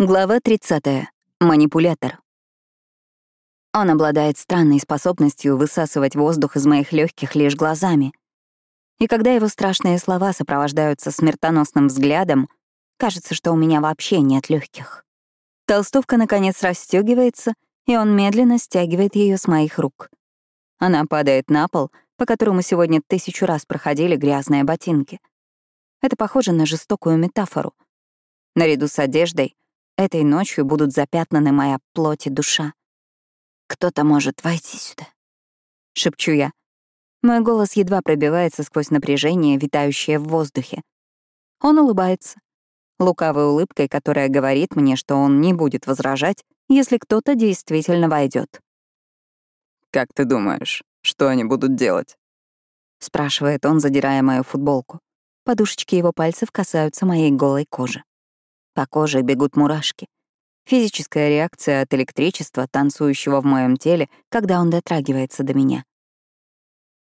Глава 30. Манипулятор. Он обладает странной способностью высасывать воздух из моих легких лишь глазами. И когда его страшные слова сопровождаются смертоносным взглядом, кажется, что у меня вообще нет легких. Толстовка, наконец, расстегивается, и он медленно стягивает ее с моих рук. Она падает на пол, по которому сегодня тысячу раз проходили грязные ботинки. Это похоже на жестокую метафору. Наряду с одеждой — Этой ночью будут запятнаны моя плоть и душа. «Кто-то может войти сюда», — шепчу я. Мой голос едва пробивается сквозь напряжение, витающее в воздухе. Он улыбается, лукавой улыбкой, которая говорит мне, что он не будет возражать, если кто-то действительно войдет. «Как ты думаешь, что они будут делать?» — спрашивает он, задирая мою футболку. Подушечки его пальцев касаются моей голой кожи. По коже бегут мурашки. Физическая реакция от электричества, танцующего в моем теле, когда он дотрагивается до меня.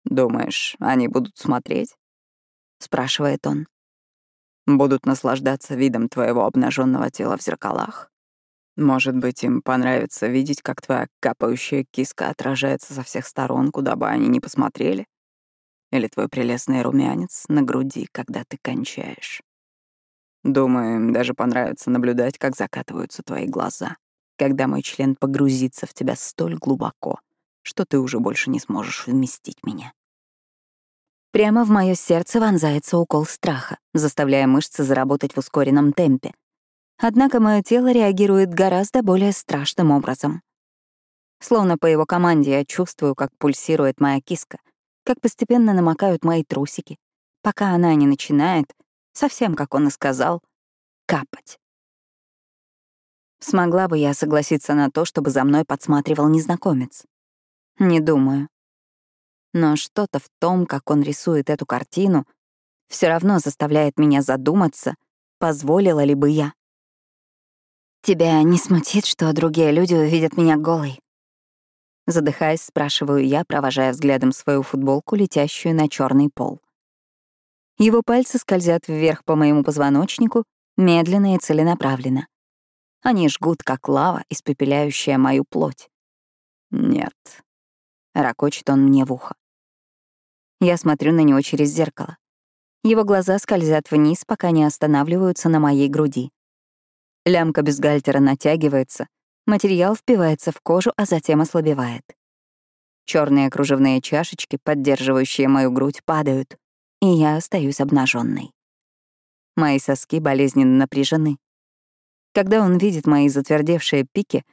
«Думаешь, они будут смотреть?» — спрашивает он. «Будут наслаждаться видом твоего обнаженного тела в зеркалах? Может быть, им понравится видеть, как твоя капающая киска отражается со всех сторон, куда бы они ни посмотрели? Или твой прелестный румянец на груди, когда ты кончаешь?» Думаю, даже понравится наблюдать, как закатываются твои глаза, когда мой член погрузится в тебя столь глубоко, что ты уже больше не сможешь вместить меня. Прямо в мое сердце вонзается укол страха, заставляя мышцы заработать в ускоренном темпе. Однако мое тело реагирует гораздо более страшным образом. Словно по его команде я чувствую, как пульсирует моя киска, как постепенно намокают мои трусики, пока она не начинает — Совсем, как он и сказал, капать. Смогла бы я согласиться на то, чтобы за мной подсматривал незнакомец? Не думаю. Но что-то в том, как он рисует эту картину, все равно заставляет меня задуматься, позволила ли бы я. «Тебя не смутит, что другие люди увидят меня голой?» Задыхаясь, спрашиваю я, провожая взглядом свою футболку, летящую на черный пол. Его пальцы скользят вверх по моему позвоночнику, медленно и целенаправленно. Они жгут, как лава, испепеляющая мою плоть. «Нет», — ракочет он мне в ухо. Я смотрю на него через зеркало. Его глаза скользят вниз, пока не останавливаются на моей груди. Лямка бюстгальтера натягивается, материал впивается в кожу, а затем ослабевает. Черные кружевные чашечки, поддерживающие мою грудь, падают и я остаюсь обнаженной. Мои соски болезненно напряжены. Когда он видит мои затвердевшие пики,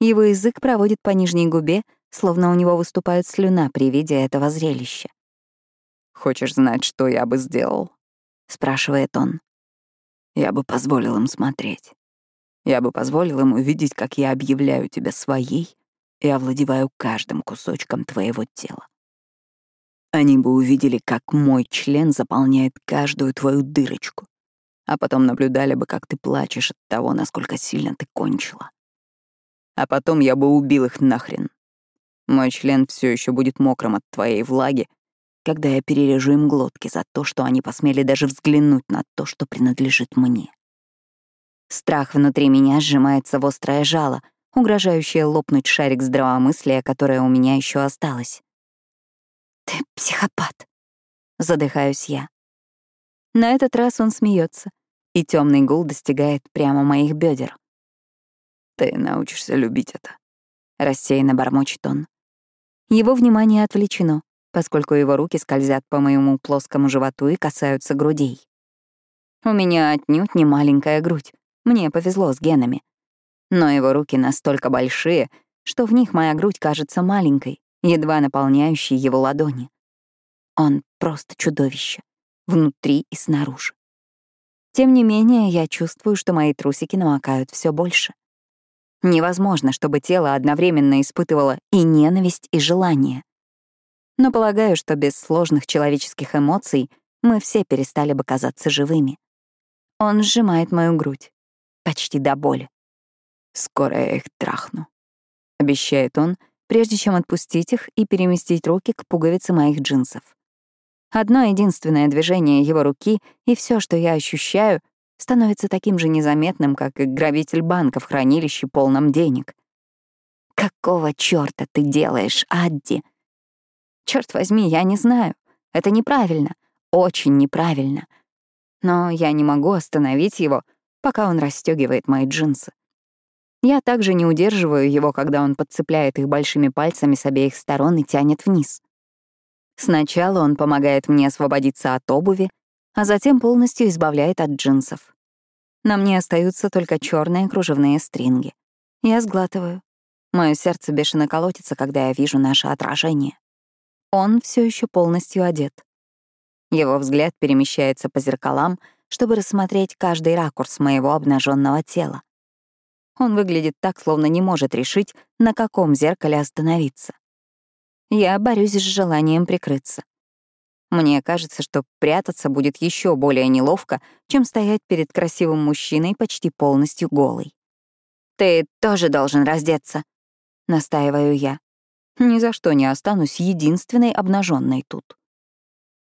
его язык проводит по нижней губе, словно у него выступает слюна при виде этого зрелища. «Хочешь знать, что я бы сделал?» — спрашивает он. «Я бы позволил им смотреть. Я бы позволил им увидеть, как я объявляю тебя своей и овладеваю каждым кусочком твоего тела. Они бы увидели, как мой член заполняет каждую твою дырочку, а потом наблюдали бы, как ты плачешь от того, насколько сильно ты кончила. А потом я бы убил их нахрен. Мой член все еще будет мокрым от твоей влаги, когда я перережу им глотки за то, что они посмели даже взглянуть на то, что принадлежит мне. Страх внутри меня сжимается в острое жало, угрожающее лопнуть шарик здравомыслия, которое у меня еще осталось. «Ты психопат», — задыхаюсь я. На этот раз он смеется, и темный гул достигает прямо моих бедер. «Ты научишься любить это», — рассеянно бормочет он. Его внимание отвлечено, поскольку его руки скользят по моему плоскому животу и касаются грудей. У меня отнюдь не маленькая грудь, мне повезло с генами. Но его руки настолько большие, что в них моя грудь кажется маленькой, едва наполняющий его ладони. Он просто чудовище, внутри и снаружи. Тем не менее, я чувствую, что мои трусики намокают все больше. Невозможно, чтобы тело одновременно испытывало и ненависть, и желание. Но полагаю, что без сложных человеческих эмоций мы все перестали бы казаться живыми. Он сжимает мою грудь, почти до боли. «Скоро я их трахну», — обещает он, прежде чем отпустить их и переместить руки к пуговице моих джинсов. Одно единственное движение его руки, и все, что я ощущаю, становится таким же незаметным, как и грабитель банка в хранилище полном денег. «Какого чёрта ты делаешь, Адди?» Черт возьми, я не знаю. Это неправильно. Очень неправильно. Но я не могу остановить его, пока он расстегивает мои джинсы. Я также не удерживаю его, когда он подцепляет их большими пальцами с обеих сторон и тянет вниз. Сначала он помогает мне освободиться от обуви, а затем полностью избавляет от джинсов. На мне остаются только черные кружевные стринги. Я сглатываю. Мое сердце бешено колотится, когда я вижу наше отражение. Он все еще полностью одет. Его взгляд перемещается по зеркалам, чтобы рассмотреть каждый ракурс моего обнаженного тела. Он выглядит так, словно не может решить, на каком зеркале остановиться. Я борюсь с желанием прикрыться. Мне кажется, что прятаться будет еще более неловко, чем стоять перед красивым мужчиной почти полностью голой. «Ты тоже должен раздеться», — настаиваю я. Ни за что не останусь единственной обнаженной тут.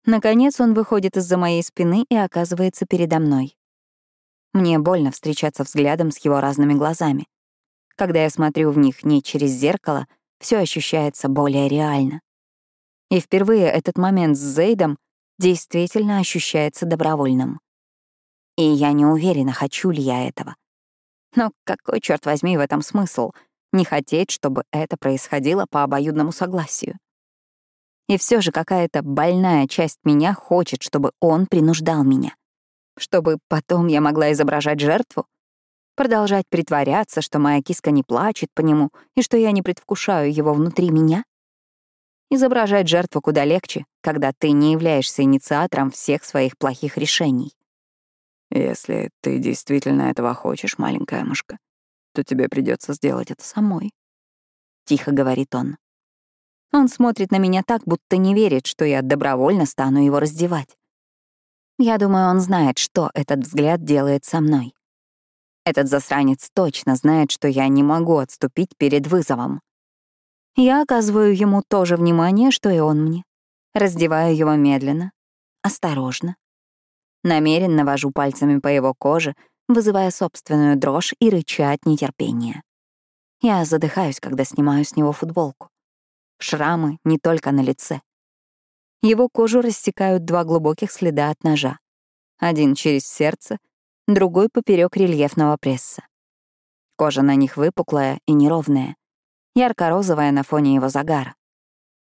Наконец он выходит из-за моей спины и оказывается передо мной. Мне больно встречаться взглядом с его разными глазами. Когда я смотрю в них не через зеркало, все ощущается более реально. И впервые этот момент с Зейдом действительно ощущается добровольным. И я не уверена, хочу ли я этого. Но какой, черт возьми, в этом смысл — не хотеть, чтобы это происходило по обоюдному согласию? И все же какая-то больная часть меня хочет, чтобы он принуждал меня. Чтобы потом я могла изображать жертву? Продолжать притворяться, что моя киска не плачет по нему и что я не предвкушаю его внутри меня? Изображать жертву куда легче, когда ты не являешься инициатором всех своих плохих решений. Если ты действительно этого хочешь, маленькая мышка, то тебе придется сделать это самой. Тихо говорит он. Он смотрит на меня так, будто не верит, что я добровольно стану его раздевать. Я думаю, он знает, что этот взгляд делает со мной. Этот засранец точно знает, что я не могу отступить перед вызовом. Я оказываю ему то же внимание, что и он мне. Раздеваю его медленно, осторожно. Намеренно вожу пальцами по его коже, вызывая собственную дрожь и рыча от нетерпения. Я задыхаюсь, когда снимаю с него футболку. Шрамы не только на лице. Его кожу рассекают два глубоких следа от ножа. Один через сердце, другой поперек рельефного пресса. Кожа на них выпуклая и неровная, ярко-розовая на фоне его загара.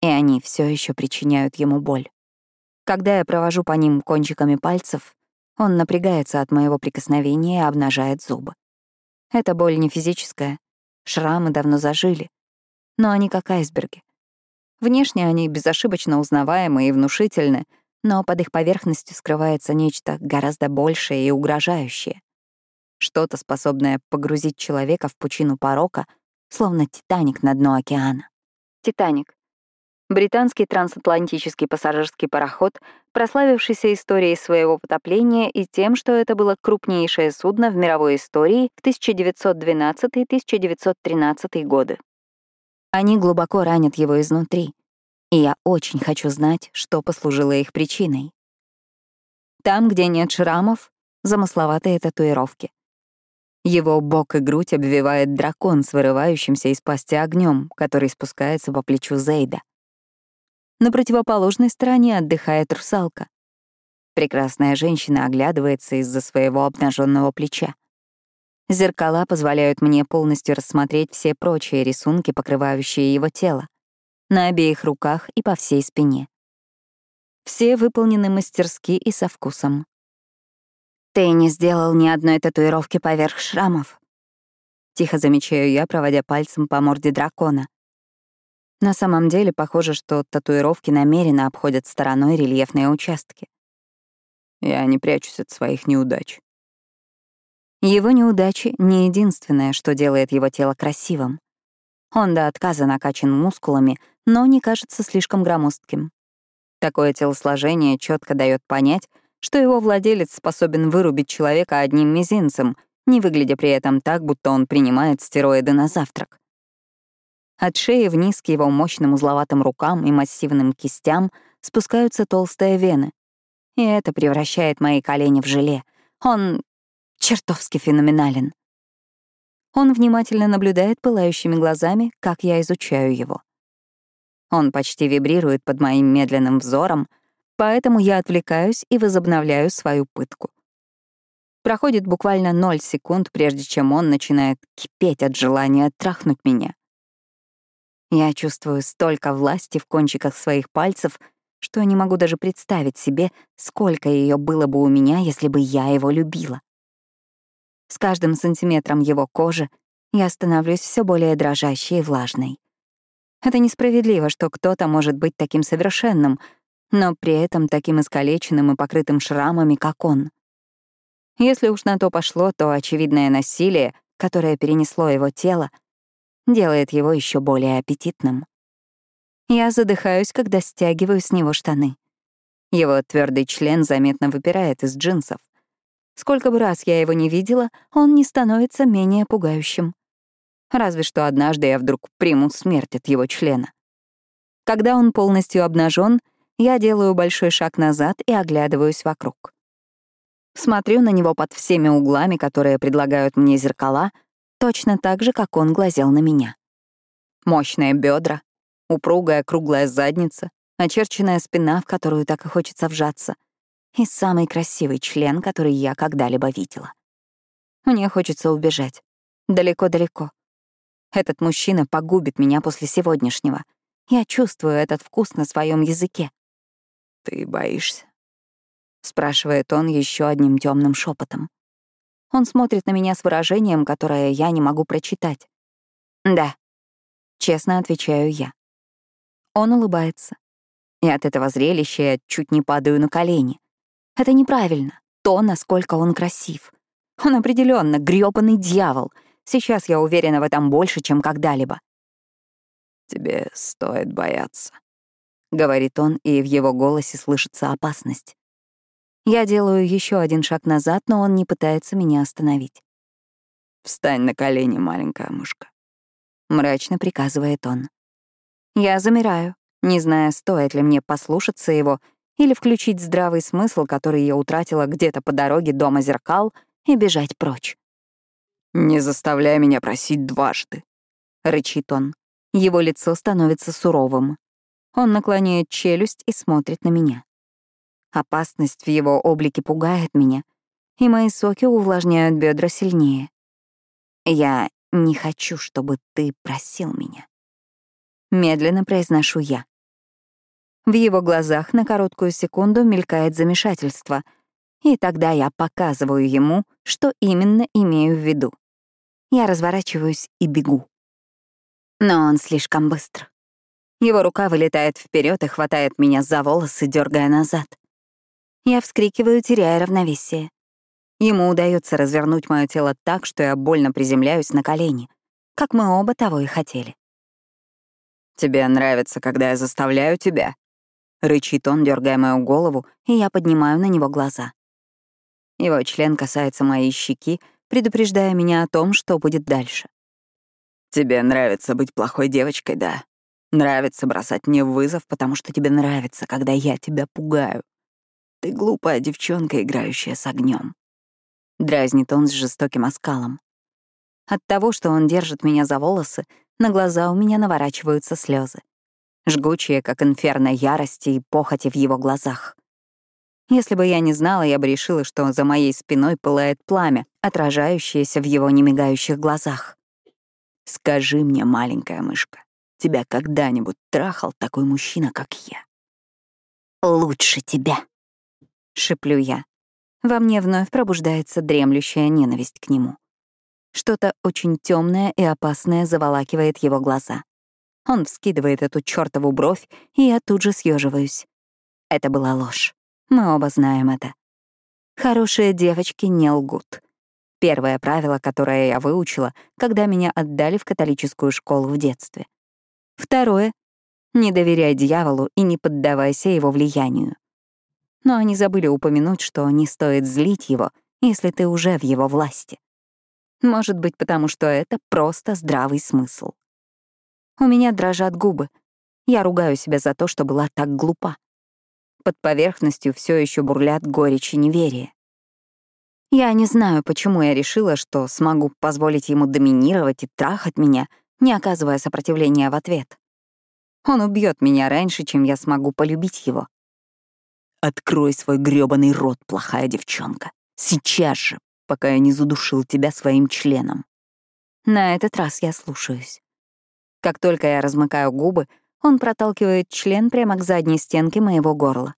И они все еще причиняют ему боль. Когда я провожу по ним кончиками пальцев, он напрягается от моего прикосновения и обнажает зубы. Это боль не физическая. Шрамы давно зажили. Но они как айсберги. Внешне они безошибочно узнаваемы и внушительны, но под их поверхностью скрывается нечто гораздо большее и угрожающее. Что-то, способное погрузить человека в пучину порока, словно «Титаник» на дно океана. «Титаник» британский трансатлантический пассажирский пароход, прославившийся историей своего потопления и тем, что это было крупнейшее судно в мировой истории в 1912-1913 годы. Они глубоко ранят его изнутри, и я очень хочу знать, что послужило их причиной. Там, где нет шрамов, замысловатые татуировки. Его бок и грудь обвивает дракон с вырывающимся из пасти огнем, который спускается по плечу Зейда. На противоположной стороне отдыхает русалка. Прекрасная женщина оглядывается из-за своего обнаженного плеча. Зеркала позволяют мне полностью рассмотреть все прочие рисунки, покрывающие его тело, на обеих руках и по всей спине. Все выполнены мастерски и со вкусом. «Ты не сделал ни одной татуировки поверх шрамов», — тихо замечаю я, проводя пальцем по морде дракона, на самом деле, похоже, что татуировки намеренно обходят стороной рельефные участки. Я не прячусь от своих неудач. Его неудачи — не единственное, что делает его тело красивым. Он до отказа накачан мускулами, но не кажется слишком громоздким. Такое телосложение четко дает понять, что его владелец способен вырубить человека одним мизинцем, не выглядя при этом так, будто он принимает стероиды на завтрак. От шеи вниз к его мощным узловатым рукам и массивным кистям спускаются толстые вены. И это превращает мои колени в желе. Он чертовски феноменален. Он внимательно наблюдает пылающими глазами, как я изучаю его. Он почти вибрирует под моим медленным взором, поэтому я отвлекаюсь и возобновляю свою пытку. Проходит буквально ноль секунд, прежде чем он начинает кипеть от желания трахнуть меня. Я чувствую столько власти в кончиках своих пальцев, что не могу даже представить себе, сколько ее было бы у меня, если бы я его любила. С каждым сантиметром его кожи я становлюсь все более дрожащей и влажной. Это несправедливо, что кто-то может быть таким совершенным, но при этом таким искалеченным и покрытым шрамами, как он. Если уж на то пошло, то очевидное насилие, которое перенесло его тело, делает его еще более аппетитным. Я задыхаюсь, когда стягиваю с него штаны. Его твердый член заметно выпирает из джинсов. Сколько бы раз я его не видела, он не становится менее пугающим. Разве что однажды я вдруг приму смерть от его члена. Когда он полностью обнажен, я делаю большой шаг назад и оглядываюсь вокруг. Смотрю на него под всеми углами, которые предлагают мне зеркала, точно так же, как он глазел на меня. Мощные бедра, упругая круглая задница, очерченная спина, в которую так и хочется вжаться, и самый красивый член, который я когда-либо видела. Мне хочется убежать. Далеко-далеко. Этот мужчина погубит меня после сегодняшнего. Я чувствую этот вкус на своем языке. «Ты боишься?» — спрашивает он еще одним темным шепотом. Он смотрит на меня с выражением, которое я не могу прочитать. «Да», — честно отвечаю я. Он улыбается. И от этого зрелища я чуть не падаю на колени. Это неправильно. То, насколько он красив. Он определенно грёбаный дьявол — Сейчас я уверена в этом больше, чем когда-либо. «Тебе стоит бояться», — говорит он, и в его голосе слышится опасность. Я делаю еще один шаг назад, но он не пытается меня остановить. «Встань на колени, маленькая мышка», — мрачно приказывает он. Я замираю, не зная, стоит ли мне послушаться его или включить здравый смысл, который я утратила где-то по дороге дома зеркал, и бежать прочь. «Не заставляй меня просить дважды», — рычит он. Его лицо становится суровым. Он наклоняет челюсть и смотрит на меня. Опасность в его облике пугает меня, и мои соки увлажняют бедра сильнее. Я не хочу, чтобы ты просил меня. Медленно произношу я. В его глазах на короткую секунду мелькает замешательство, и тогда я показываю ему, что именно имею в виду. Я разворачиваюсь и бегу. Но он слишком быстр. Его рука вылетает вперед и хватает меня за волосы, дергая назад. Я вскрикиваю, теряя равновесие. Ему удается развернуть мое тело так, что я больно приземляюсь на колени, как мы оба того и хотели. «Тебе нравится, когда я заставляю тебя?» — рычит он, дергая мою голову, и я поднимаю на него глаза. Его член касается моей щеки, предупреждая меня о том, что будет дальше. «Тебе нравится быть плохой девочкой, да? Нравится бросать мне вызов, потому что тебе нравится, когда я тебя пугаю. Ты глупая девчонка, играющая с огнем. Дразнит он с жестоким оскалом. От того, что он держит меня за волосы, на глаза у меня наворачиваются слезы, жгучие, как инферно ярости и похоти в его глазах. Если бы я не знала, я бы решила, что за моей спиной пылает пламя, отражающееся в его немигающих глазах. «Скажи мне, маленькая мышка, тебя когда-нибудь трахал такой мужчина, как я?» «Лучше тебя», — шеплю я. Во мне вновь пробуждается дремлющая ненависть к нему. Что-то очень темное и опасное заволакивает его глаза. Он вскидывает эту чёртову бровь, и я тут же съеживаюсь. Это была ложь. Мы оба знаем это. Хорошие девочки не лгут. Первое правило, которое я выучила, когда меня отдали в католическую школу в детстве. Второе — не доверяй дьяволу и не поддавайся его влиянию. Но они забыли упомянуть, что не стоит злить его, если ты уже в его власти. Может быть, потому что это просто здравый смысл. У меня дрожат губы. Я ругаю себя за то, что была так глупа. Под поверхностью все еще бурлят горечь и неверие. Я не знаю, почему я решила, что смогу позволить ему доминировать и трахать меня, не оказывая сопротивления в ответ. Он убьет меня раньше, чем я смогу полюбить его. Открой свой грёбаный рот, плохая девчонка. Сейчас же, пока я не задушил тебя своим членом. На этот раз я слушаюсь. Как только я размыкаю губы, он проталкивает член прямо к задней стенке моего горла.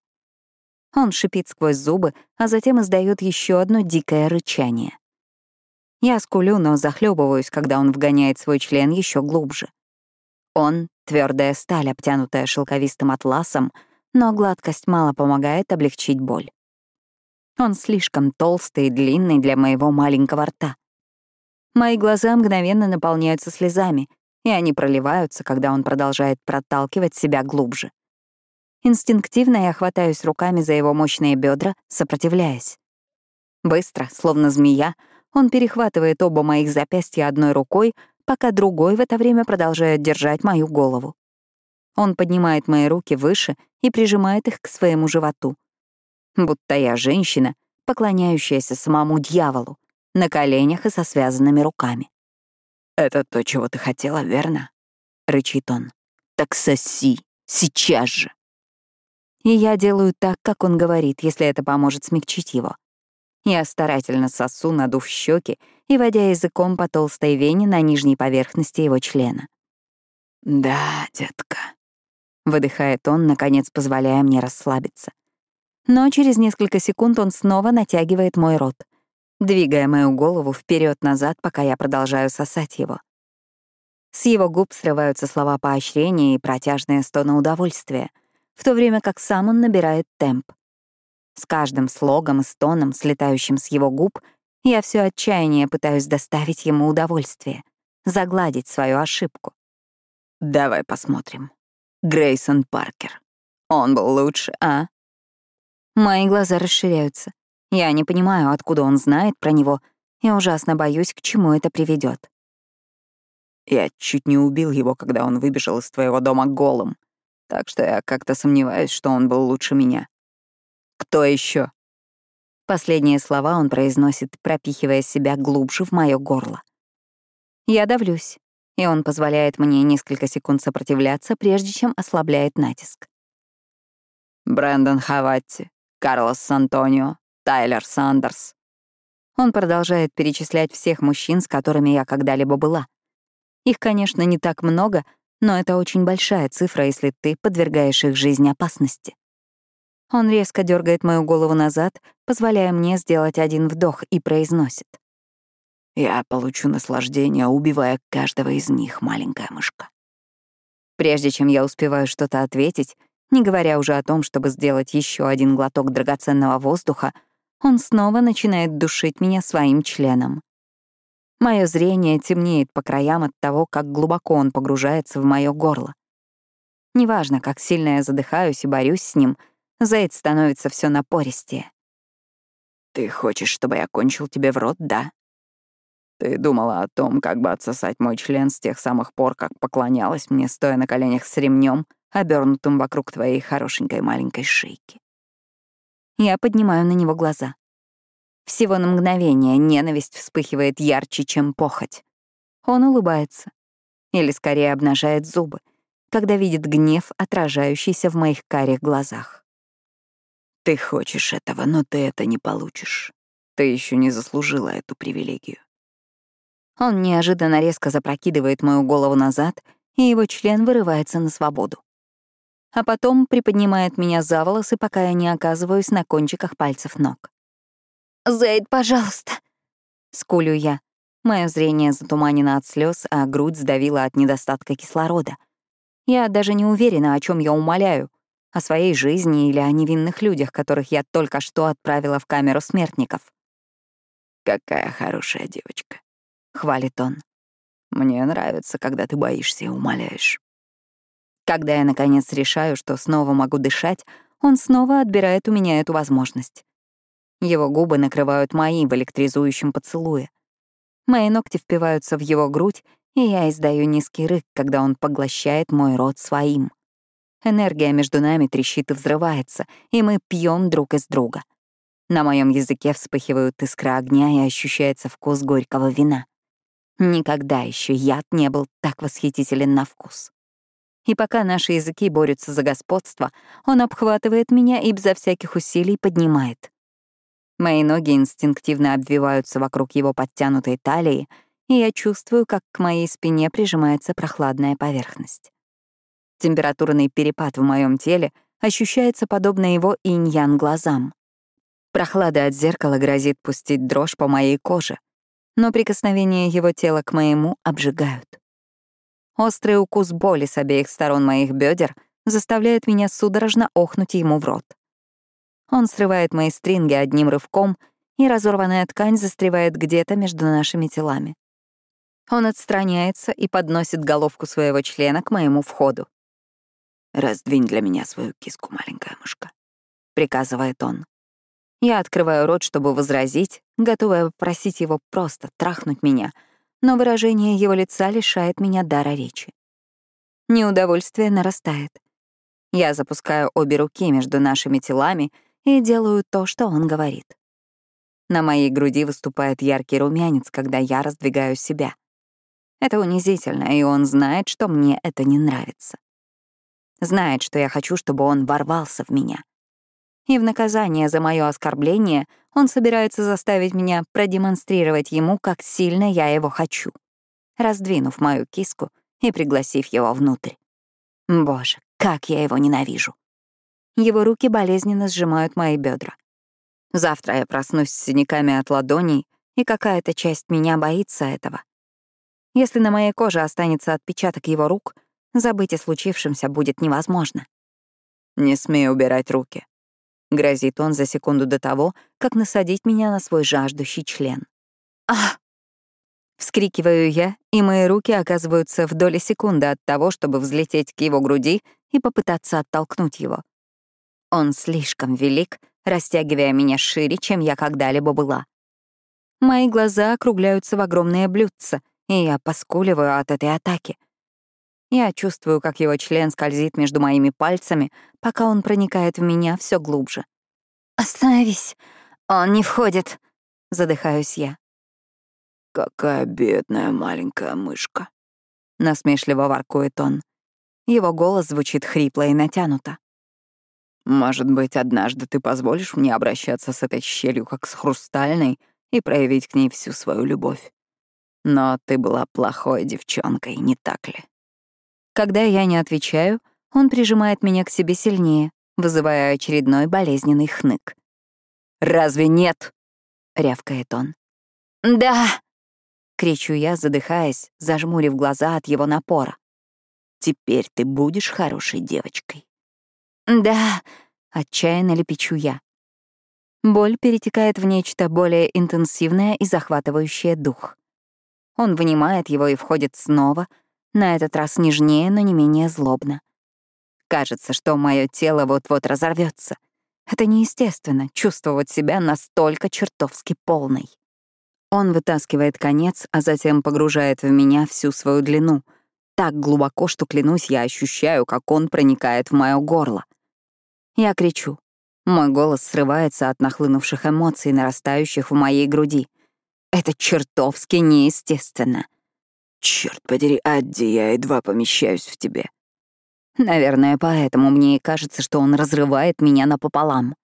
Он шипит сквозь зубы, а затем издает еще одно дикое рычание. Я скулю, но захлебываюсь, когда он вгоняет свой член еще глубже. Он — твердая сталь, обтянутая шелковистым атласом, но гладкость мало помогает облегчить боль. Он слишком толстый и длинный для моего маленького рта. Мои глаза мгновенно наполняются слезами, и они проливаются, когда он продолжает проталкивать себя глубже. Инстинктивно я хватаюсь руками за его мощные бедра, сопротивляясь. Быстро, словно змея, он перехватывает оба моих запястья одной рукой, пока другой в это время продолжает держать мою голову. Он поднимает мои руки выше и прижимает их к своему животу. Будто я женщина, поклоняющаяся самому дьяволу, на коленях и со связанными руками. «Это то, чего ты хотела, верно?» — рычит он. «Так соси, сейчас же!» И я делаю так, как он говорит, если это поможет смягчить его. Я старательно сосу, надув щеки и водя языком по толстой вене на нижней поверхности его члена. «Да, детка», — выдыхает он, наконец позволяя мне расслабиться. Но через несколько секунд он снова натягивает мой рот, двигая мою голову вперед назад пока я продолжаю сосать его. С его губ срываются слова поощрения и протяжные стоны удовольствия — в то время как сам он набирает темп. С каждым слогом и стоном, слетающим с его губ, я все отчаяние пытаюсь доставить ему удовольствие, загладить свою ошибку. «Давай посмотрим. Грейсон Паркер. Он был лучше, а?» Мои глаза расширяются. Я не понимаю, откуда он знает про него, и ужасно боюсь, к чему это приведет. Я чуть не убил его, когда он выбежал из твоего дома голым так что я как-то сомневаюсь, что он был лучше меня. Кто еще? Последние слова он произносит, пропихивая себя глубже в мое горло. Я давлюсь, и он позволяет мне несколько секунд сопротивляться, прежде чем ослабляет натиск. Брэндон Хаватти, Карлос Сантонио, Тайлер Сандерс. Он продолжает перечислять всех мужчин, с которыми я когда-либо была. Их, конечно, не так много — но это очень большая цифра, если ты подвергаешь их жизни опасности. Он резко дергает мою голову назад, позволяя мне сделать один вдох и произносит. «Я получу наслаждение, убивая каждого из них, маленькая мышка». Прежде чем я успеваю что-то ответить, не говоря уже о том, чтобы сделать еще один глоток драгоценного воздуха, он снова начинает душить меня своим членом. Мое зрение темнеет по краям от того, как глубоко он погружается в мое горло. Неважно, как сильно я задыхаюсь и борюсь с ним, Зейд становится все напористее. «Ты хочешь, чтобы я кончил тебе в рот, да? Ты думала о том, как бы отсосать мой член с тех самых пор, как поклонялась мне, стоя на коленях с ремнем, обернутым вокруг твоей хорошенькой маленькой шейки?» Я поднимаю на него глаза. Всего на мгновение ненависть вспыхивает ярче, чем похоть. Он улыбается. Или скорее обнажает зубы, когда видит гнев, отражающийся в моих карих глазах. «Ты хочешь этого, но ты это не получишь. Ты еще не заслужила эту привилегию». Он неожиданно резко запрокидывает мою голову назад, и его член вырывается на свободу. А потом приподнимает меня за волосы, пока я не оказываюсь на кончиках пальцев ног. «Зейд, пожалуйста!» Скулю я. Мое зрение затуманено от слез, а грудь сдавила от недостатка кислорода. Я даже не уверена, о чем я умоляю. О своей жизни или о невинных людях, которых я только что отправила в камеру смертников. «Какая хорошая девочка», — хвалит он. «Мне нравится, когда ты боишься и умоляешь». Когда я, наконец, решаю, что снова могу дышать, он снова отбирает у меня эту возможность. Его губы накрывают мои в электризующем поцелуе. Мои ногти впиваются в его грудь, и я издаю низкий рык, когда он поглощает мой рот своим. Энергия между нами трещит и взрывается, и мы пьем друг из друга. На моем языке вспыхивают искры огня и ощущается вкус горького вина. Никогда еще яд не был так восхитителен на вкус. И пока наши языки борются за господство, он обхватывает меня и безо всяких усилий поднимает. Мои ноги инстинктивно обвиваются вокруг его подтянутой талии, и я чувствую, как к моей спине прижимается прохладная поверхность. Температурный перепад в моем теле ощущается подобно его инь-ян глазам. Прохлада от зеркала грозит пустить дрожь по моей коже, но прикосновения его тела к моему обжигают. Острый укус боли с обеих сторон моих бедер заставляет меня судорожно охнуть ему в рот. Он срывает мои стринги одним рывком, и разорванная ткань застревает где-то между нашими телами. Он отстраняется и подносит головку своего члена к моему входу. «Раздвинь для меня свою киску, маленькая мышка», — приказывает он. Я открываю рот, чтобы возразить, готовая попросить его просто трахнуть меня, но выражение его лица лишает меня дара речи. Неудовольствие нарастает. Я запускаю обе руки между нашими телами и делаю то, что он говорит. На моей груди выступает яркий румянец, когда я раздвигаю себя. Это унизительно, и он знает, что мне это не нравится. Знает, что я хочу, чтобы он ворвался в меня. И в наказание за мое оскорбление он собирается заставить меня продемонстрировать ему, как сильно я его хочу, раздвинув мою киску и пригласив его внутрь. Боже, как я его ненавижу. Его руки болезненно сжимают мои бедра. Завтра я проснусь с синяками от ладоней, и какая-то часть меня боится этого. Если на моей коже останется отпечаток его рук, забыть о случившемся будет невозможно. «Не смей убирать руки», — грозит он за секунду до того, как насадить меня на свой жаждущий член. «Ах!» Вскрикиваю я, и мои руки оказываются в доли секунды от того, чтобы взлететь к его груди и попытаться оттолкнуть его. Он слишком велик, растягивая меня шире, чем я когда-либо была. Мои глаза округляются в огромное блюдце, и я поскуливаю от этой атаки. Я чувствую, как его член скользит между моими пальцами, пока он проникает в меня все глубже. «Остановись! Он не входит!» — задыхаюсь я. «Какая бедная маленькая мышка!» — насмешливо воркует он. Его голос звучит хрипло и натянуто. Может быть, однажды ты позволишь мне обращаться с этой щелью как с хрустальной и проявить к ней всю свою любовь. Но ты была плохой девчонкой, не так ли? Когда я не отвечаю, он прижимает меня к себе сильнее, вызывая очередной болезненный хнык. «Разве нет?» — рявкает он. «Да!» — кричу я, задыхаясь, зажмурив глаза от его напора. «Теперь ты будешь хорошей девочкой». «Да», — отчаянно лепечу я. Боль перетекает в нечто более интенсивное и захватывающее дух. Он вынимает его и входит снова, на этот раз нежнее, но не менее злобно. Кажется, что мое тело вот-вот разорвется. Это неестественно — чувствовать себя настолько чертовски полной. Он вытаскивает конец, а затем погружает в меня всю свою длину. Так глубоко, что, клянусь, я ощущаю, как он проникает в мое горло. Я кричу. Мой голос срывается от нахлынувших эмоций, нарастающих в моей груди. Это чертовски неестественно. Черт подери, Адди, я едва помещаюсь в тебе. Наверное, поэтому мне и кажется, что он разрывает меня напополам.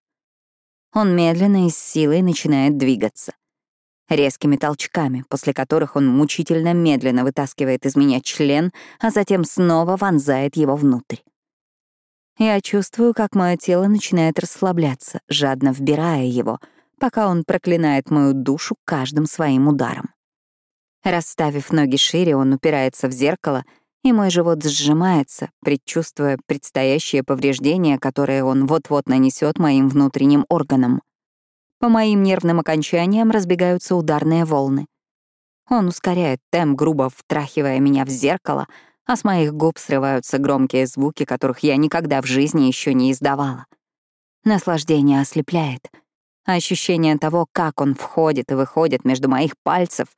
Он медленно и с силой начинает двигаться. Резкими толчками, после которых он мучительно медленно вытаскивает из меня член, а затем снова вонзает его внутрь. Я чувствую, как мое тело начинает расслабляться, жадно вбирая его, пока он проклинает мою душу каждым своим ударом. Расставив ноги шире, он упирается в зеркало, и мой живот сжимается, предчувствуя предстоящее повреждение, которое он вот-вот нанесет моим внутренним органам. По моим нервным окончаниям разбегаются ударные волны. Он ускоряет темп, грубо втрахивая меня в зеркало — а с моих губ срываются громкие звуки, которых я никогда в жизни еще не издавала. Наслаждение ослепляет. ощущение того, как он входит и выходит между моих пальцев,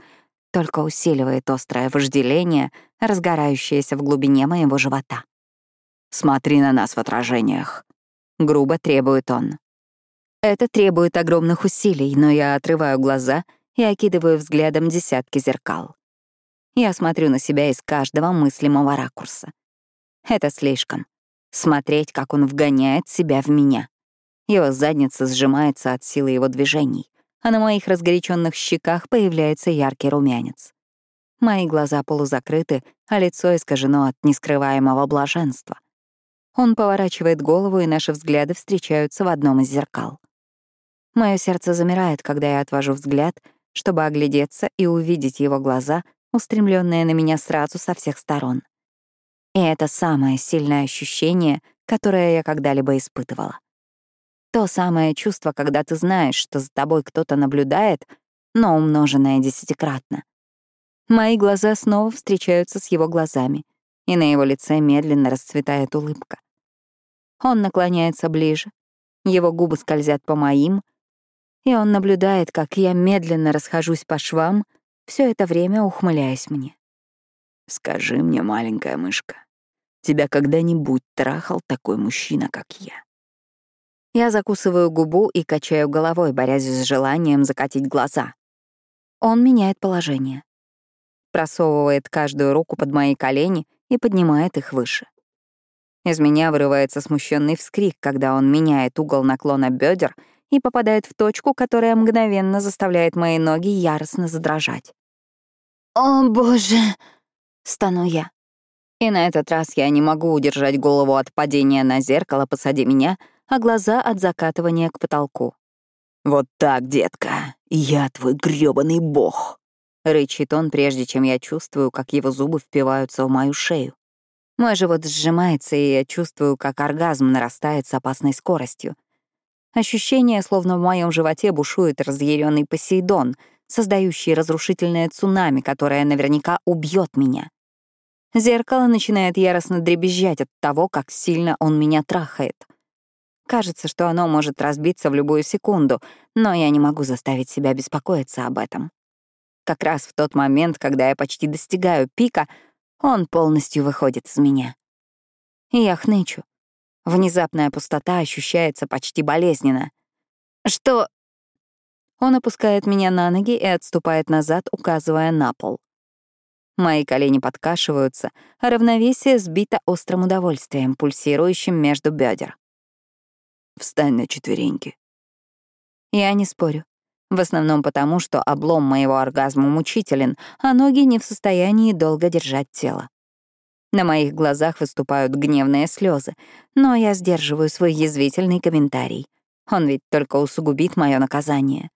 только усиливает острое вожделение, разгорающееся в глубине моего живота. «Смотри на нас в отражениях», — грубо требует он. Это требует огромных усилий, но я отрываю глаза и окидываю взглядом десятки зеркал. Я смотрю на себя из каждого мыслимого ракурса. Это слишком. Смотреть, как он вгоняет себя в меня. Его задница сжимается от силы его движений, а на моих разгоряченных щеках появляется яркий румянец. Мои глаза полузакрыты, а лицо искажено от нескрываемого блаженства. Он поворачивает голову, и наши взгляды встречаются в одном из зеркал. Мое сердце замирает, когда я отвожу взгляд, чтобы оглядеться и увидеть его глаза, устремленные на меня сразу со всех сторон. И это самое сильное ощущение, которое я когда-либо испытывала. То самое чувство, когда ты знаешь, что за тобой кто-то наблюдает, но умноженное десятикратно. Мои глаза снова встречаются с его глазами, и на его лице медленно расцветает улыбка. Он наклоняется ближе, его губы скользят по моим, и он наблюдает, как я медленно расхожусь по швам, все это время ухмыляясь мне. «Скажи мне, маленькая мышка, тебя когда-нибудь трахал такой мужчина, как я?» Я закусываю губу и качаю головой, борясь с желанием закатить глаза. Он меняет положение. Просовывает каждую руку под мои колени и поднимает их выше. Из меня вырывается смущенный вскрик, когда он меняет угол наклона бедер и попадает в точку, которая мгновенно заставляет мои ноги яростно задрожать. «О, боже!» — стану я. И на этот раз я не могу удержать голову от падения на зеркало посади меня, а глаза от закатывания к потолку. «Вот так, детка, я твой грёбаный бог!» — рычит он, прежде чем я чувствую, как его зубы впиваются в мою шею. Мой живот сжимается, и я чувствую, как оргазм нарастает с опасной скоростью. Ощущение, словно в моем животе бушует разъяренный Посейдон, создающий разрушительное цунами, которое наверняка убьет меня. Зеркало начинает яростно дребезжать от того, как сильно он меня трахает. Кажется, что оно может разбиться в любую секунду, но я не могу заставить себя беспокоиться об этом. Как раз в тот момент, когда я почти достигаю пика, он полностью выходит из меня. И я хнычу. Внезапная пустота ощущается почти болезненно. «Что?» Он опускает меня на ноги и отступает назад, указывая на пол. Мои колени подкашиваются, а равновесие сбито острым удовольствием, пульсирующим между бедер. «Встань на четвереньки». Я не спорю. В основном потому, что облом моего оргазма мучителен, а ноги не в состоянии долго держать тело. На моих глазах выступают гневные слезы, но я сдерживаю свой язвительный комментарий. Он ведь только усугубит мое наказание.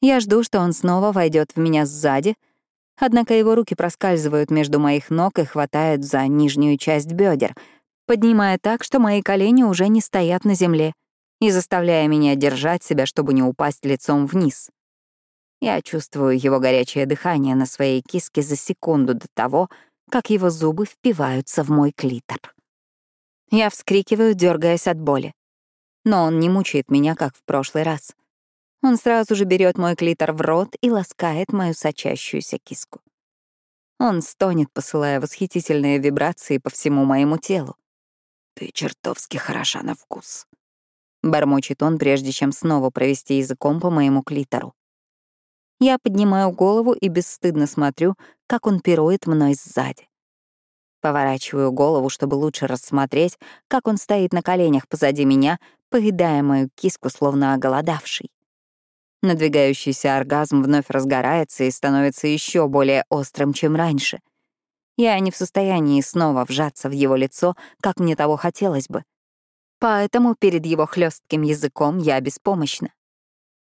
Я жду, что он снова войдет в меня сзади, однако его руки проскальзывают между моих ног и хватают за нижнюю часть бедер, поднимая так, что мои колени уже не стоят на земле и заставляя меня держать себя, чтобы не упасть лицом вниз. Я чувствую его горячее дыхание на своей киске за секунду до того, как его зубы впиваются в мой клитор. Я вскрикиваю, дергаясь от боли. Но он не мучает меня, как в прошлый раз. Он сразу же берет мой клитор в рот и ласкает мою сочащуюся киску. Он стонет, посылая восхитительные вибрации по всему моему телу. «Ты чертовски хороша на вкус», — бормочет он, прежде чем снова провести языком по моему клитору. Я поднимаю голову и бесстыдно смотрю, как он пирует мной сзади. Поворачиваю голову, чтобы лучше рассмотреть, как он стоит на коленях позади меня, поедая мою киску, словно оголодавший. Надвигающийся оргазм вновь разгорается и становится еще более острым, чем раньше. Я не в состоянии снова вжаться в его лицо, как мне того хотелось бы. Поэтому перед его хлестким языком я беспомощна.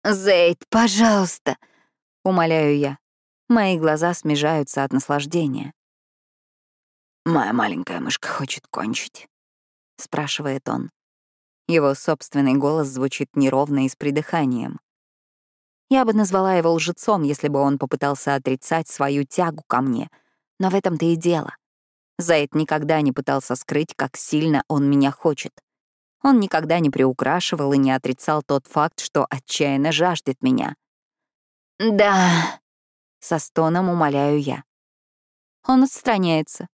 «Зейд, пожалуйста!» — умоляю я. Мои глаза смежаются от наслаждения. «Моя маленькая мышка хочет кончить», — спрашивает он. Его собственный голос звучит неровно и с придыханием. Я бы назвала его лжецом, если бы он попытался отрицать свою тягу ко мне. Но в этом-то и дело. Зайд никогда не пытался скрыть, как сильно он меня хочет. Он никогда не приукрашивал и не отрицал тот факт, что отчаянно жаждет меня. «Да», — со стоном умоляю я. Он отстраняется,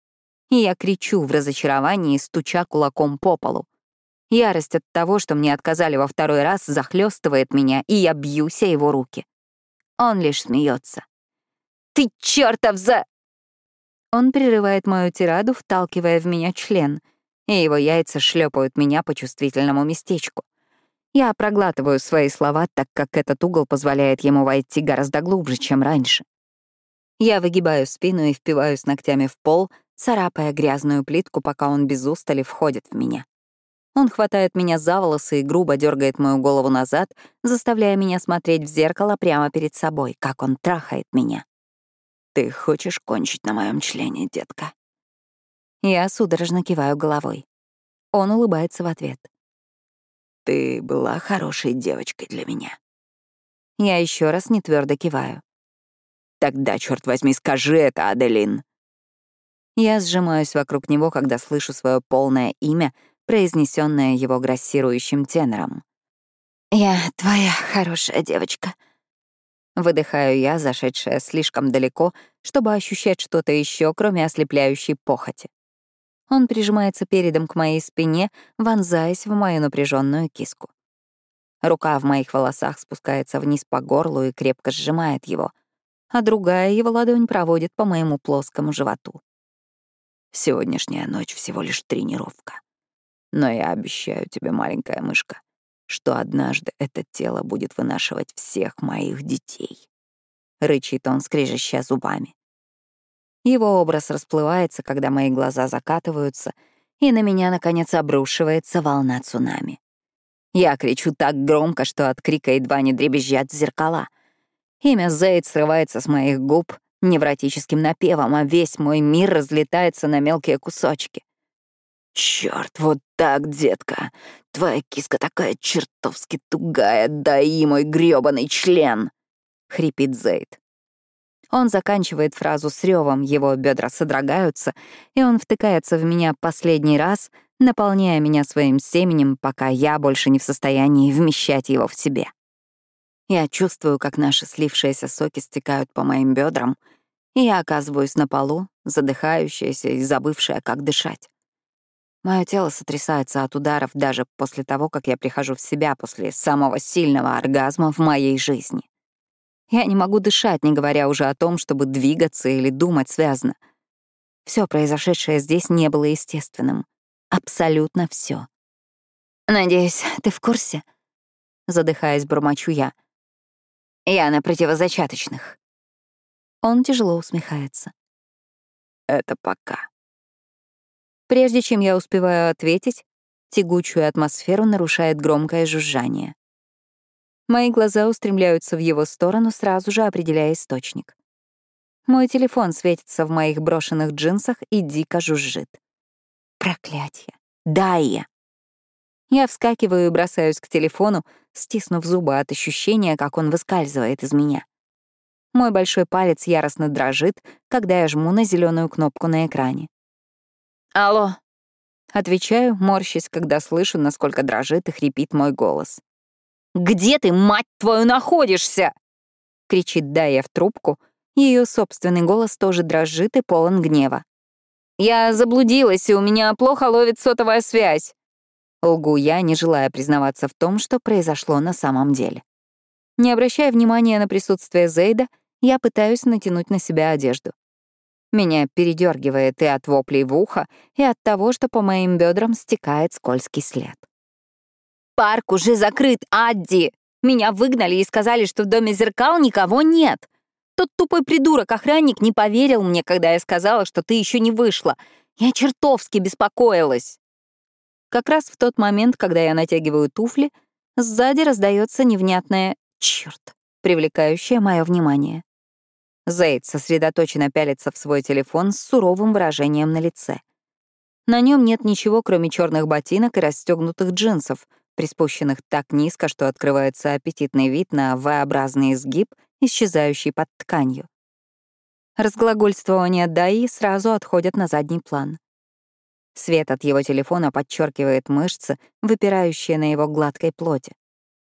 и я кричу в разочаровании, стуча кулаком по полу. Ярость от того, что мне отказали во второй раз, захлестывает меня, и я бьюсь о его руки. Он лишь смеется. «Ты чертов за...» Он прерывает мою тираду, вталкивая в меня член, и его яйца шлепают меня по чувствительному местечку. Я проглатываю свои слова, так как этот угол позволяет ему войти гораздо глубже, чем раньше. Я выгибаю спину и впиваюсь ногтями в пол, царапая грязную плитку, пока он без устали входит в меня. Он хватает меня за волосы и грубо дергает мою голову назад, заставляя меня смотреть в зеркало прямо перед собой, как он трахает меня. «Ты хочешь кончить на моем члене, детка?» Я судорожно киваю головой. Он улыбается в ответ. Ты была хорошей девочкой для меня. Я еще раз не твердо киваю. Тогда, черт возьми, скажи это, Аделин. Я сжимаюсь вокруг него, когда слышу свое полное имя, произнесенное его грассирующим тенором. «Я твоя хорошая девочка». Выдыхаю я, зашедшая слишком далеко, чтобы ощущать что-то еще, кроме ослепляющей похоти. Он прижимается передом к моей спине, вонзаясь в мою напряженную киску. Рука в моих волосах спускается вниз по горлу и крепко сжимает его, а другая его ладонь проводит по моему плоскому животу. Сегодняшняя ночь всего лишь тренировка. Но я обещаю тебе, маленькая мышка, что однажды это тело будет вынашивать всех моих детей. Рычит он, скрежеща зубами. Его образ расплывается, когда мои глаза закатываются, и на меня, наконец, обрушивается волна цунами. Я кричу так громко, что от крика едва не дребезжат зеркала. Имя Зейд срывается с моих губ невротическим напевом, а весь мой мир разлетается на мелкие кусочки. Черт, вот так, детка! Твоя киска такая чертовски тугая, дай мой грёбаный член!» — хрипит Зейд. Он заканчивает фразу с ревом, его бедра содрогаются, и он втыкается в меня последний раз, наполняя меня своим семенем, пока я больше не в состоянии вмещать его в себе. Я чувствую, как наши слившиеся соки стекают по моим бедрам, и я оказываюсь на полу, задыхающаяся и забывшая, как дышать. Мое тело сотрясается от ударов даже после того, как я прихожу в себя после самого сильного оргазма в моей жизни. Я не могу дышать, не говоря уже о том, чтобы двигаться или думать связно. Все произошедшее здесь не было естественным. Абсолютно все. «Надеюсь, ты в курсе?» Задыхаясь, бормочу я. «Я на противозачаточных». Он тяжело усмехается. «Это пока». Прежде чем я успеваю ответить, тягучую атмосферу нарушает громкое жужжание. Мои глаза устремляются в его сторону, сразу же определяя источник. Мой телефон светится в моих брошенных джинсах и дико жужжит. Проклятье. Дайя. Я вскакиваю и бросаюсь к телефону, стиснув зубы от ощущения, как он выскальзывает из меня. Мой большой палец яростно дрожит, когда я жму на зеленую кнопку на экране. «Алло», — отвечаю, морщись, когда слышу, насколько дрожит и хрипит мой голос. «Где ты, мать твою, находишься?» — кричит Дая в трубку. Ее собственный голос тоже дрожит и полон гнева. «Я заблудилась, и у меня плохо ловит сотовая связь». Лгу я, не желая признаваться в том, что произошло на самом деле. Не обращая внимания на присутствие Зейда, я пытаюсь натянуть на себя одежду. Меня передергивает и от воплей в ухо, и от того, что по моим бедрам стекает скользкий след. «Парк уже закрыт, Адди! Меня выгнали и сказали, что в доме зеркал никого нет. Тот тупой придурок-охранник не поверил мне, когда я сказала, что ты еще не вышла. Я чертовски беспокоилась». Как раз в тот момент, когда я натягиваю туфли, сзади раздается невнятное «черт», привлекающее мое внимание. Зейд сосредоточенно пялится в свой телефон с суровым выражением на лице. На нем нет ничего, кроме черных ботинок и расстегнутых джинсов, приспущенных так низко, что открывается аппетитный вид на V-образный изгиб, исчезающий под тканью. Разглагольствования Даи сразу отходят на задний план. Свет от его телефона подчеркивает мышцы, выпирающие на его гладкой плоти.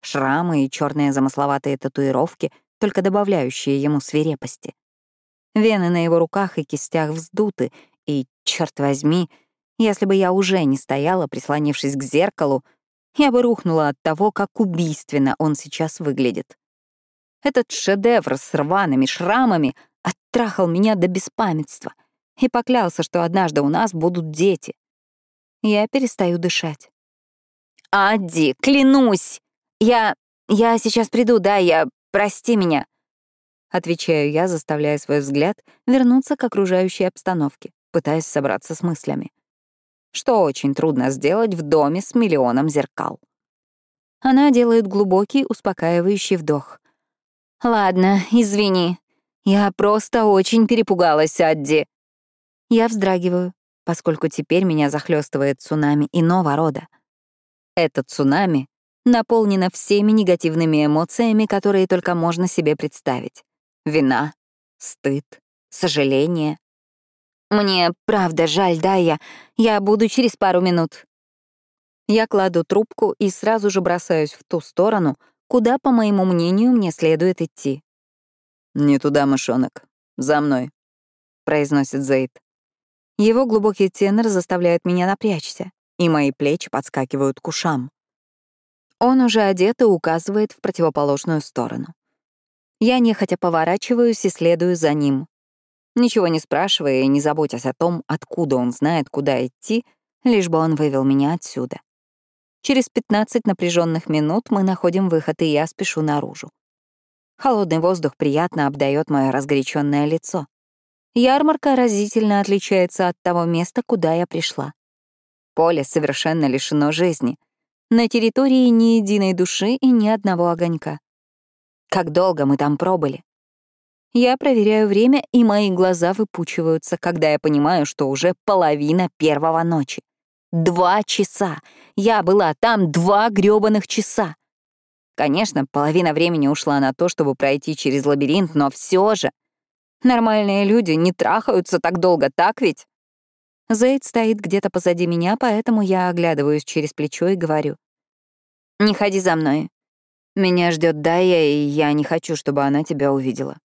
Шрамы и черные замысловатые татуировки, только добавляющие ему свирепости. Вены на его руках и кистях вздуты, и, черт возьми, Если бы я уже не стояла, прислонившись к зеркалу, я бы рухнула от того, как убийственно он сейчас выглядит. Этот шедевр с рваными шрамами оттрахал меня до беспамятства и поклялся, что однажды у нас будут дети. Я перестаю дышать. «Адди, клянусь! Я... я сейчас приду, да, я... прости меня!» Отвечаю я, заставляя свой взгляд вернуться к окружающей обстановке, пытаясь собраться с мыслями. Что очень трудно сделать в доме с миллионом зеркал. Она делает глубокий, успокаивающий вдох. «Ладно, извини. Я просто очень перепугалась, Адди». Я вздрагиваю, поскольку теперь меня захлестывает цунами иного рода. Это цунами наполнено всеми негативными эмоциями, которые только можно себе представить. Вина, стыд, сожаление. Мне правда жаль, да, я... Я буду через пару минут. Я кладу трубку и сразу же бросаюсь в ту сторону, куда, по моему мнению, мне следует идти. «Не туда, мышонок. За мной», — произносит Зейд. Его глубокий тенор заставляет меня напрячься, и мои плечи подскакивают к ушам. Он уже одет и указывает в противоположную сторону. Я нехотя поворачиваюсь и следую за ним. Ничего не спрашивая и не заботясь о том, откуда он знает, куда идти, лишь бы он вывел меня отсюда. Через 15 напряженных минут мы находим выход, и я спешу наружу. Холодный воздух приятно обдает мое разгоряченное лицо. Ярмарка разительно отличается от того места, куда я пришла. Поле совершенно лишено жизни. На территории ни единой души и ни одного огонька. Как долго мы там пробыли? Я проверяю время, и мои глаза выпучиваются, когда я понимаю, что уже половина первого ночи. Два часа. Я была там два грёбаных часа. Конечно, половина времени ушла на то, чтобы пройти через лабиринт, но все же. Нормальные люди не трахаются так долго, так ведь? Зейд стоит где-то позади меня, поэтому я оглядываюсь через плечо и говорю. «Не ходи за мной. Меня ждет Дая, и я не хочу, чтобы она тебя увидела».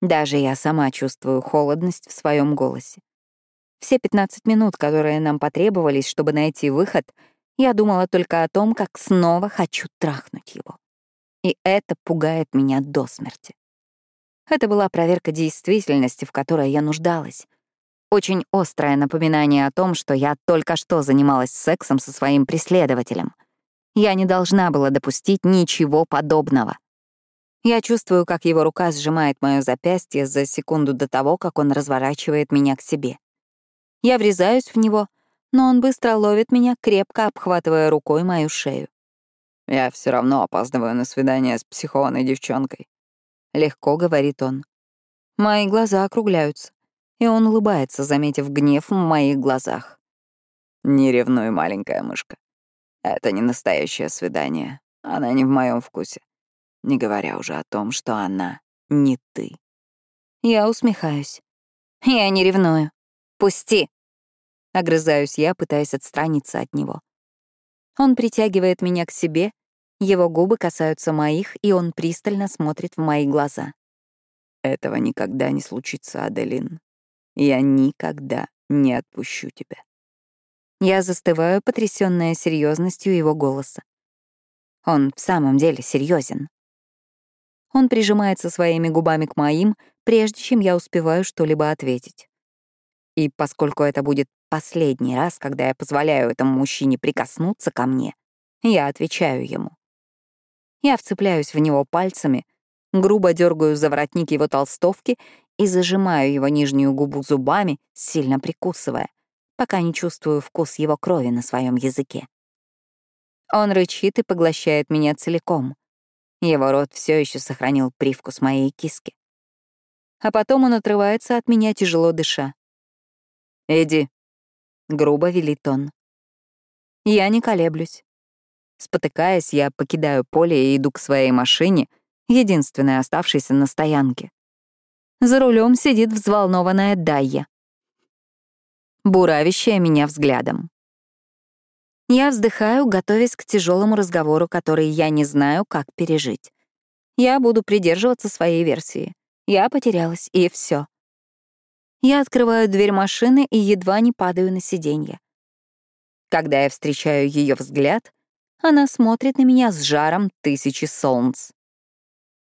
Даже я сама чувствую холодность в своем голосе. Все 15 минут, которые нам потребовались, чтобы найти выход, я думала только о том, как снова хочу трахнуть его. И это пугает меня до смерти. Это была проверка действительности, в которой я нуждалась. Очень острое напоминание о том, что я только что занималась сексом со своим преследователем. Я не должна была допустить ничего подобного. Я чувствую, как его рука сжимает моё запястье за секунду до того, как он разворачивает меня к себе. Я врезаюсь в него, но он быстро ловит меня, крепко обхватывая рукой мою шею. «Я все равно опаздываю на свидание с психованной девчонкой», — легко говорит он. Мои глаза округляются, и он улыбается, заметив гнев в моих глазах. «Не ревнуй, маленькая мышка. Это не настоящее свидание. Она не в моем вкусе. Не говоря уже о том, что она не ты». Я усмехаюсь. «Я не ревную. «Пусти!» — огрызаюсь я, пытаясь отстраниться от него. Он притягивает меня к себе, его губы касаются моих, и он пристально смотрит в мои глаза. «Этого никогда не случится, Аделин. Я никогда не отпущу тебя». Я застываю, потрясённая серьезностью его голоса. Он в самом деле серьезен. Он прижимается своими губами к моим, прежде чем я успеваю что-либо ответить. И поскольку это будет последний раз, когда я позволяю этому мужчине прикоснуться ко мне, я отвечаю ему. Я вцепляюсь в него пальцами, грубо дергаю за воротник его толстовки и зажимаю его нижнюю губу зубами, сильно прикусывая, пока не чувствую вкус его крови на своем языке. Он рычит и поглощает меня целиком. Его рот все еще сохранил привкус моей киски. А потом он отрывается от меня, тяжело дыша. «Иди», — грубо велит он. Я не колеблюсь. Спотыкаясь, я покидаю поле и иду к своей машине, единственной оставшейся на стоянке. За рулем сидит взволнованная Дайя, буравящая меня взглядом. Я вздыхаю, готовясь к тяжелому разговору, который я не знаю, как пережить. Я буду придерживаться своей версии. Я потерялась, и все. Я открываю дверь машины и едва не падаю на сиденье. Когда я встречаю ее взгляд, она смотрит на меня с жаром тысячи солнц.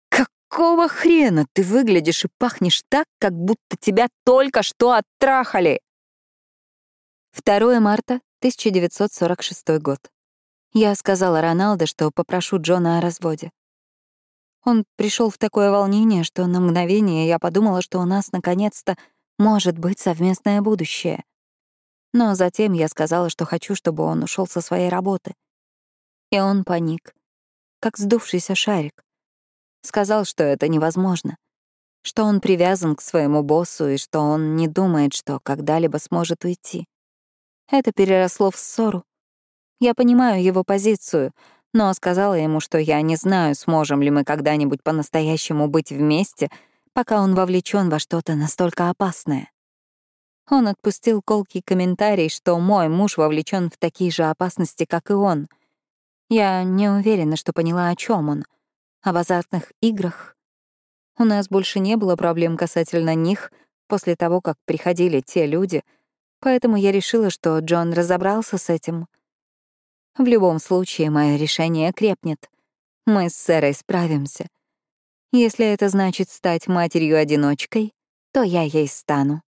«Какого хрена ты выглядишь и пахнешь так, как будто тебя только что оттрахали?» 2 марта 1946 год. Я сказала Роналдо, что попрошу Джона о разводе. Он пришел в такое волнение, что на мгновение я подумала, что у нас наконец-то может быть совместное будущее. Но затем я сказала, что хочу, чтобы он ушел со своей работы. И он паник, как сдувшийся шарик. Сказал, что это невозможно, что он привязан к своему боссу и что он не думает, что когда-либо сможет уйти. Это переросло в ссору. Я понимаю его позицию, но сказала ему, что я не знаю, сможем ли мы когда-нибудь по-настоящему быть вместе, пока он вовлечен во что-то настолько опасное. Он отпустил колкий комментарий, что мой муж вовлечен в такие же опасности, как и он. Я не уверена, что поняла, о чем он. Об азартных играх. У нас больше не было проблем касательно них после того, как приходили те люди, поэтому я решила, что Джон разобрался с этим. В любом случае, мое решение крепнет. Мы с Сэрой справимся. Если это значит стать матерью-одиночкой, то я ей стану.